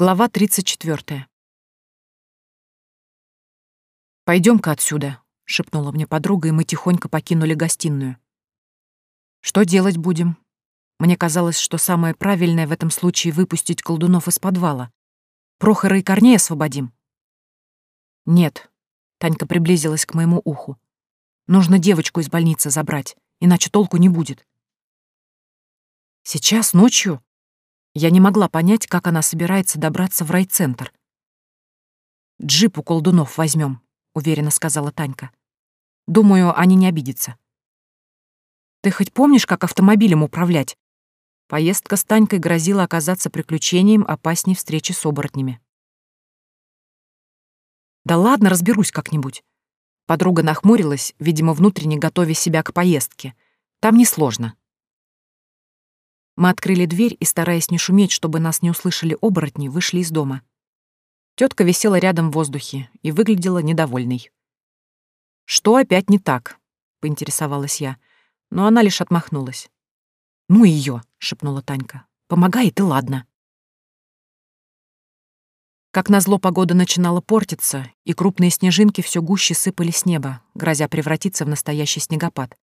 Глава 34. «Пойдем-ка отсюда», — шепнула мне подруга, и мы тихонько покинули гостиную. «Что делать будем?» Мне казалось, что самое правильное в этом случае — выпустить колдунов из подвала. Прохора и Корнея освободим. «Нет», — Танька приблизилась к моему уху. «Нужно девочку из больницы забрать, иначе толку не будет». «Сейчас, ночью?» Я не могла понять, как она собирается добраться в райцентр. «Джип у колдунов возьмем, уверенно сказала Танька. «Думаю, они не обидятся». «Ты хоть помнишь, как автомобилем управлять?» Поездка с Танькой грозила оказаться приключением опасней встречи с оборотнями. «Да ладно, разберусь как-нибудь». Подруга нахмурилась, видимо, внутренне готовя себя к поездке. «Там несложно. Мы открыли дверь и, стараясь не шуметь, чтобы нас не услышали оборотни, вышли из дома. Тетка висела рядом в воздухе и выглядела недовольной. «Что опять не так?» — поинтересовалась я, но она лишь отмахнулась. «Ну ее, шепнула Танька. «Помогай, и ладно». Как назло, погода начинала портиться, и крупные снежинки все гуще сыпали с неба, грозя превратиться в настоящий снегопад.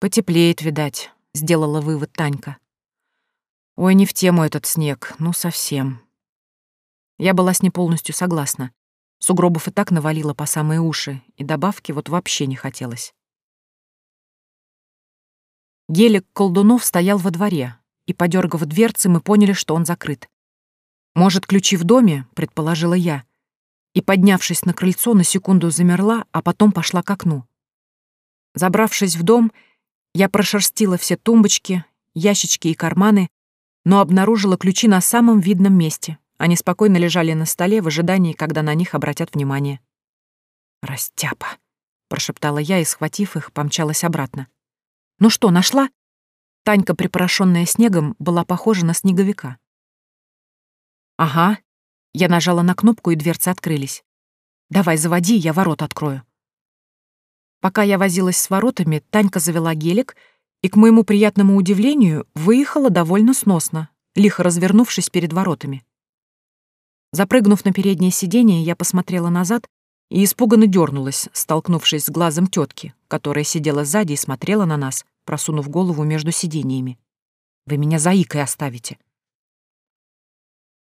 «Потеплеет, видать», — сделала вывод Танька. «Ой, не в тему этот снег, ну совсем». Я была с ней полностью согласна. Сугробов и так навалило по самые уши, и добавки вот вообще не хотелось. Гелик колдунов стоял во дворе, и, подергав дверцы, мы поняли, что он закрыт. «Может, ключи в доме?» — предположила я. И, поднявшись на крыльцо, на секунду замерла, а потом пошла к окну. Забравшись в дом, я прошерстила все тумбочки, ящички и карманы, но обнаружила ключи на самом видном месте. Они спокойно лежали на столе в ожидании, когда на них обратят внимание. «Растяпа!» — прошептала я и, схватив их, помчалась обратно. «Ну что, нашла?» Танька, припорошенная снегом, была похожа на снеговика. «Ага». Я нажала на кнопку, и дверцы открылись. «Давай, заводи, я ворот открою». Пока я возилась с воротами, Танька завела гелик и, к моему приятному удивлению, выехала довольно сносно, лихо развернувшись перед воротами. Запрыгнув на переднее сиденье, я посмотрела назад и испуганно дернулась, столкнувшись с глазом тетки, которая сидела сзади и смотрела на нас, просунув голову между сиденьями. «Вы меня заикой оставите».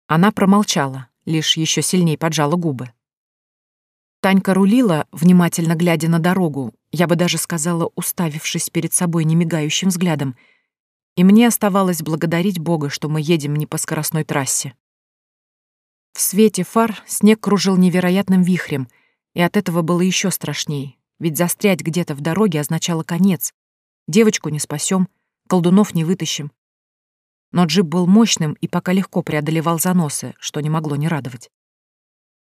Она промолчала, лишь еще сильнее поджала губы. Танька рулила, внимательно глядя на дорогу, я бы даже сказала, уставившись перед собой немигающим взглядом, и мне оставалось благодарить Бога, что мы едем не по скоростной трассе. В свете фар снег кружил невероятным вихрем, и от этого было еще страшней, ведь застрять где-то в дороге означало конец. Девочку не спасем, колдунов не вытащим. Но джип был мощным и пока легко преодолевал заносы, что не могло не радовать.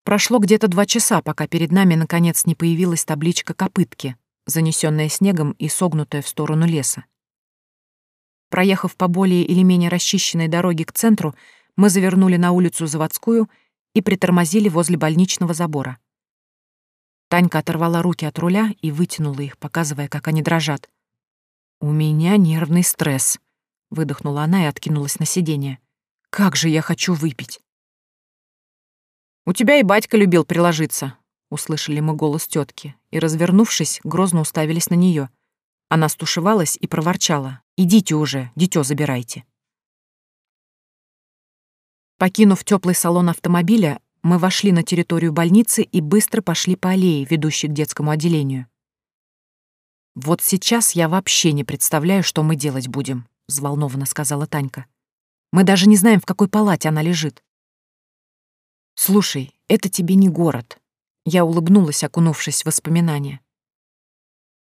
Прошло где-то два часа, пока перед нами наконец не появилась табличка «Копытки», занесенная снегом и согнутая в сторону леса. Проехав по более или менее расчищенной дороге к центру, мы завернули на улицу Заводскую и притормозили возле больничного забора. Танька оторвала руки от руля и вытянула их, показывая, как они дрожат. «У меня нервный стресс», — выдохнула она и откинулась на сиденье. «Как же я хочу выпить!» «У тебя и батька любил приложиться», — услышали мы голос тетки, и, развернувшись, грозно уставились на нее. Она стушевалась и проворчала. «Идите уже, дитё забирайте». Покинув теплый салон автомобиля, мы вошли на территорию больницы и быстро пошли по аллее, ведущей к детскому отделению. «Вот сейчас я вообще не представляю, что мы делать будем», — взволнованно сказала Танька. «Мы даже не знаем, в какой палате она лежит. «Слушай, это тебе не город». Я улыбнулась, окунувшись в воспоминания.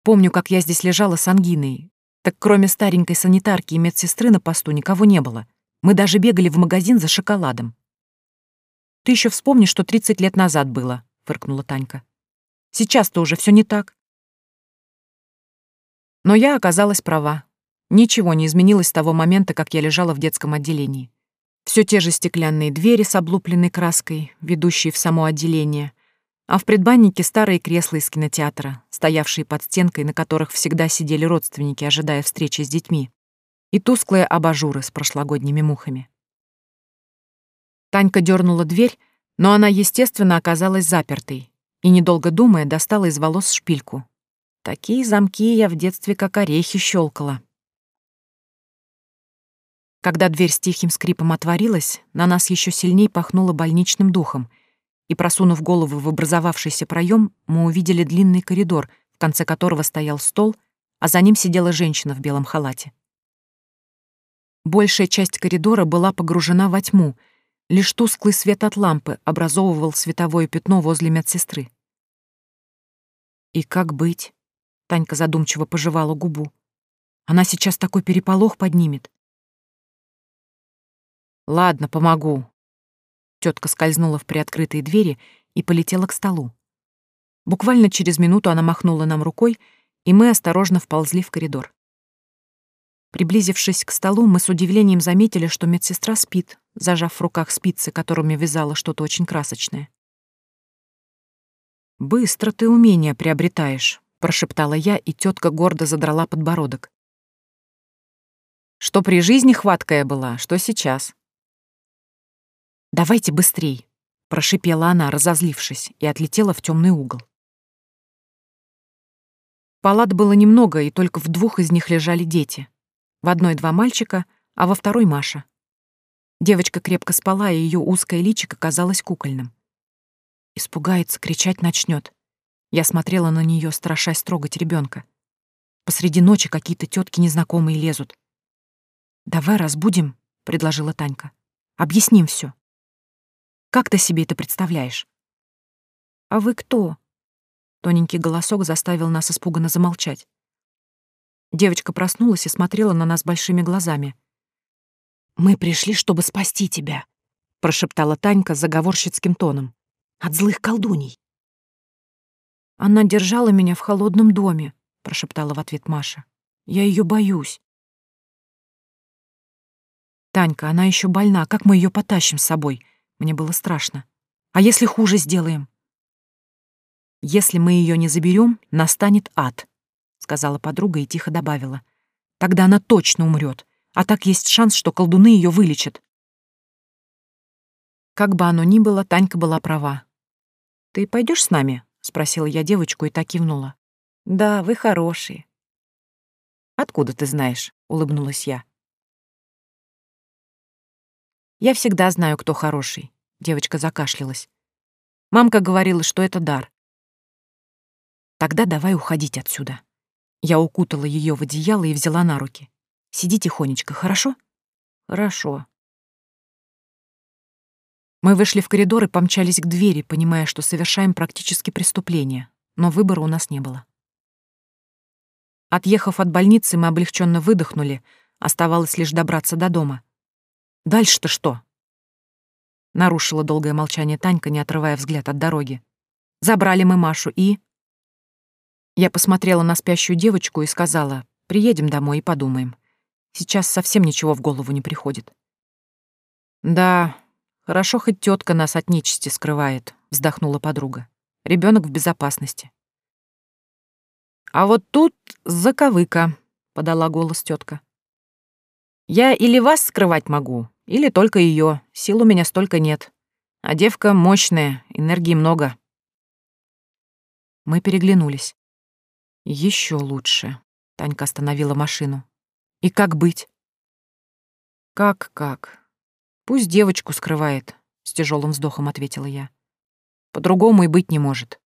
Помню, как я здесь лежала с ангиной. Так кроме старенькой санитарки и медсестры на посту никого не было. Мы даже бегали в магазин за шоколадом. «Ты еще вспомни, что 30 лет назад было», — фыркнула Танька. «Сейчас-то уже все не так». Но я оказалась права. Ничего не изменилось с того момента, как я лежала в детском отделении. Все те же стеклянные двери с облупленной краской, ведущие в само отделение, а в предбаннике старые кресла из кинотеатра, стоявшие под стенкой, на которых всегда сидели родственники, ожидая встречи с детьми, и тусклые абажуры с прошлогодними мухами. Танька дернула дверь, но она, естественно, оказалась запертой и, недолго думая, достала из волос шпильку. Такие замки я в детстве как орехи щелкала. Когда дверь с тихим скрипом отворилась, на нас еще сильней пахнуло больничным духом, и, просунув голову в образовавшийся проем, мы увидели длинный коридор, в конце которого стоял стол, а за ним сидела женщина в белом халате. Большая часть коридора была погружена во тьму, лишь тусклый свет от лампы образовывал световое пятно возле медсестры. «И как быть?» — Танька задумчиво пожевала губу. «Она сейчас такой переполох поднимет. Ладно, помогу. Тетка скользнула в приоткрытые двери и полетела к столу. Буквально через минуту она махнула нам рукой, и мы осторожно вползли в коридор. Приблизившись к столу, мы с удивлением заметили, что медсестра спит, зажав в руках спицы, которыми вязала что-то очень красочное. «Быстро ты умения приобретаешь», — прошептала я, и тетка гордо задрала подбородок. «Что при жизни хваткая была, что сейчас. «Давайте быстрей!» — прошипела она, разозлившись, и отлетела в темный угол. Палат было немного, и только в двух из них лежали дети. В одной два мальчика, а во второй Маша. Девочка крепко спала, и ее узкое личико казалось кукольным. Испугается, кричать начнет. Я смотрела на нее, страшась трогать ребенка. Посреди ночи какие-то тетки незнакомые лезут. «Давай разбудим», — предложила Танька. «Объясним все. Как ты себе это представляешь?» «А вы кто?» Тоненький голосок заставил нас испуганно замолчать. Девочка проснулась и смотрела на нас большими глазами. «Мы пришли, чтобы спасти тебя», — прошептала Танька заговорщицким тоном. «От злых колдуней». «Она держала меня в холодном доме», — прошептала в ответ Маша. «Я ее боюсь». «Танька, она еще больна. Как мы ее потащим с собой?» Мне было страшно. А если хуже сделаем? Если мы ее не заберем, настанет ад, сказала подруга и тихо добавила. Тогда она точно умрет, а так есть шанс, что колдуны ее вылечат. Как бы оно ни было, Танька была права. Ты пойдешь с нами? спросила я девочку и так кивнула. Да, вы хорошие. Откуда ты знаешь? улыбнулась я. Я всегда знаю, кто хороший. Девочка закашлялась. Мамка говорила, что это дар. Тогда давай уходить отсюда. Я укутала ее в одеяло и взяла на руки. Сиди тихонечко, хорошо? Хорошо. Мы вышли в коридор и помчались к двери, понимая, что совершаем практически преступление, но выбора у нас не было. Отъехав от больницы, мы облегченно выдохнули, оставалось лишь добраться до дома. Дальше-то что? Нарушила долгое молчание Танька, не отрывая взгляд от дороги. Забрали мы Машу и... Я посмотрела на спящую девочку и сказала, приедем домой и подумаем. Сейчас совсем ничего в голову не приходит. Да, хорошо хоть тетка нас от нечисти скрывает, вздохнула подруга. Ребенок в безопасности. А вот тут заковыка, подала голос тетка. Я или вас скрывать могу, или только ее. Сил у меня столько нет. А девка мощная, энергии много. Мы переглянулись. Еще лучше. Танька остановила машину. И как быть? Как-как? Пусть девочку скрывает, с тяжелым вздохом ответила я. По-другому и быть не может.